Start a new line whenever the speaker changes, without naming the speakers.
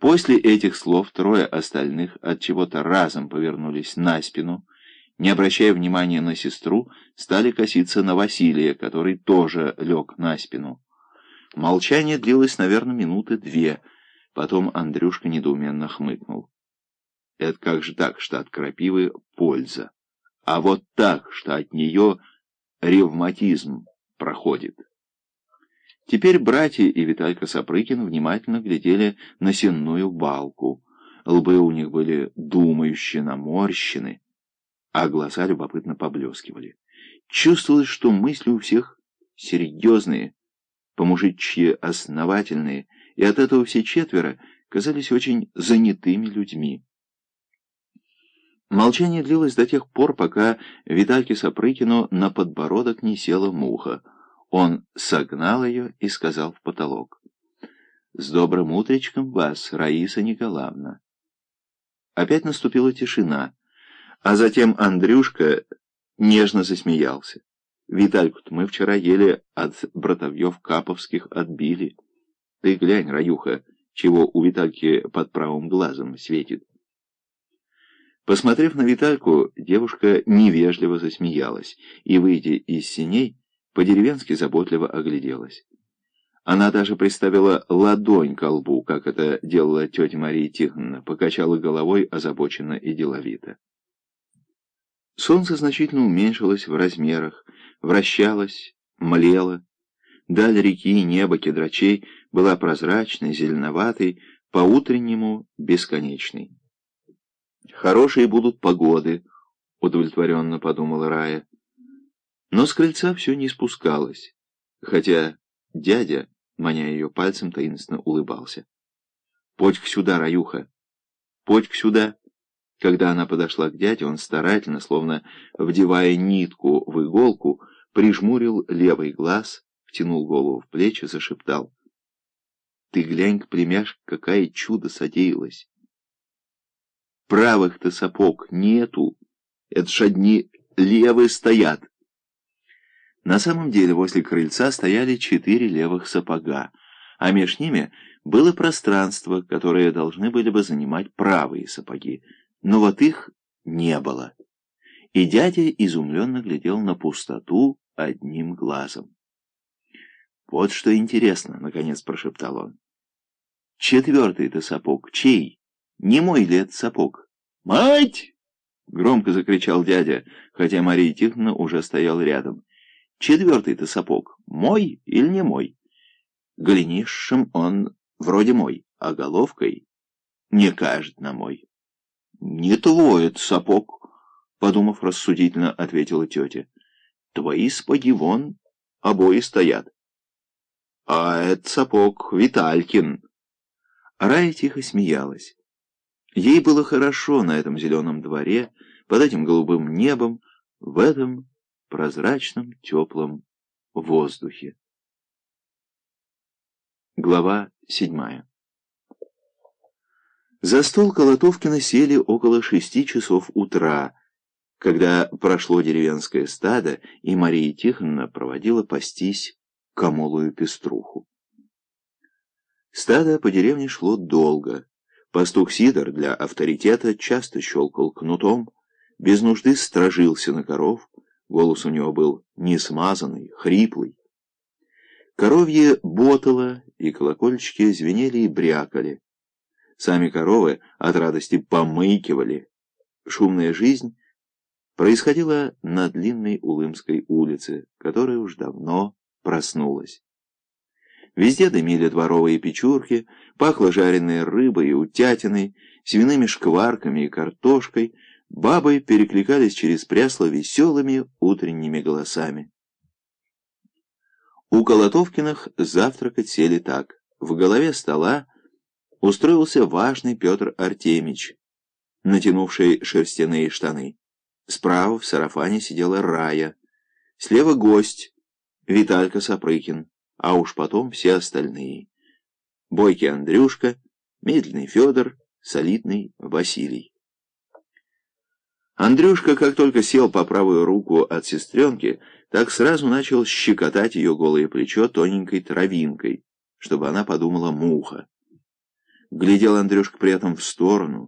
После этих слов трое остальных от чего-то разом повернулись на спину, не обращая внимания на сестру, стали коситься на Василия, который тоже лег на спину. Молчание длилось, наверное, минуты две. Потом Андрюшка недоуменно хмыкнул. Это как же так, что от крапивы польза, а вот так, что от нее ревматизм проходит. Теперь братья и Виталька Сапрыкин внимательно глядели на сенную балку. Лбы у них были думающие, наморщены, а глаза любопытно поблескивали. Чувствовалось, что мысли у всех серьезные, помужичьи основательные, и от этого все четверо казались очень занятыми людьми. Молчание длилось до тех пор, пока Витальке Сапрыкину на подбородок не села муха. Он согнал ее и сказал в потолок. «С добрым утречком вас, Раиса Николаевна». Опять наступила тишина, а затем Андрюшка нежно засмеялся. витальку мы вчера ели от братовьев Каповских отбили. Ты глянь, Раюха, чего у Витальки под правым глазом светит». Посмотрев на Витальку, девушка невежливо засмеялась и, выйдя из синей, по-деревенски заботливо огляделась. Она даже приставила ладонь к лбу, как это делала тетя Мария Тихоновна, покачала головой озабоченно и деловито. Солнце значительно уменьшилось в размерах, вращалось, млело. Даль реки и неба кедрачей была прозрачной, зеленоватой, по-утреннему бесконечной. «Хорошие будут погоды», — удовлетворенно подумала Рая. Но с крыльца все не спускалось, хотя дядя, маня ее пальцем, таинственно улыбался. «Подь-ка сюда, Раюха! Подь-ка сюда!» Когда она подошла к дяде, он старательно, словно вдевая нитку в иголку, прижмурил левый глаз, втянул голову в плечи, зашептал. «Ты глянь-ка, племяш, какая чудо содеялось! Правых-то сапог нету, это ж одни левые стоят!» На самом деле возле крыльца стояли четыре левых сапога, а меж ними было пространство, которое должны были бы занимать правые сапоги, но вот их не было. И дядя изумленно глядел на пустоту одним глазом. «Вот что интересно», — наконец прошептал он. «Четвертый-то сапог чей? Не мой ли это сапог?» «Мать!» — громко закричал дядя, хотя Мария Тихоновна уже стояла рядом. Четвертый-то сапог мой или не мой? Голенищем он вроде мой, а головкой не кажет на мой. Не твой это сапог, подумав рассудительно, ответила тетя. Твои спаги вон обои стоят. А это сапог Виталькин. Рая тихо смеялась. Ей было хорошо на этом зеленом дворе, под этим голубым небом, в этом прозрачном теплом воздухе. Глава седьмая За стол Колотовкина сели около шести часов утра, когда прошло деревенское стадо, и Мария Тихоновна проводила пастись комолую пеструху. Стадо по деревне шло долго. Пастух Сидор для авторитета часто щелкал кнутом, без нужды стражился на коров, Голос у него был несмазанный, хриплый. Коровье ботало, и колокольчики звенели и брякали. Сами коровы от радости помыкивали. Шумная жизнь происходила на длинной Улымской улице, которая уж давно проснулась. Везде дымили дворовые печурки, пахло жареной рыбой и утятиной, свиными шкварками и картошкой — Бабы перекликались через прясло веселыми утренними голосами. У Колотовкиных завтракать сели так. В голове стола устроился важный Петр Артемич, натянувший шерстяные штаны. Справа в сарафане сидела Рая, слева гость, Виталька Сапрыкин, а уж потом все остальные. Бойкий Андрюшка, медленный Федор, солидный Василий. Андрюшка, как только сел по правую руку от сестренки, так сразу начал щекотать ее голое плечо тоненькой травинкой, чтобы она подумала муха. Глядел Андрюшка при этом в сторону,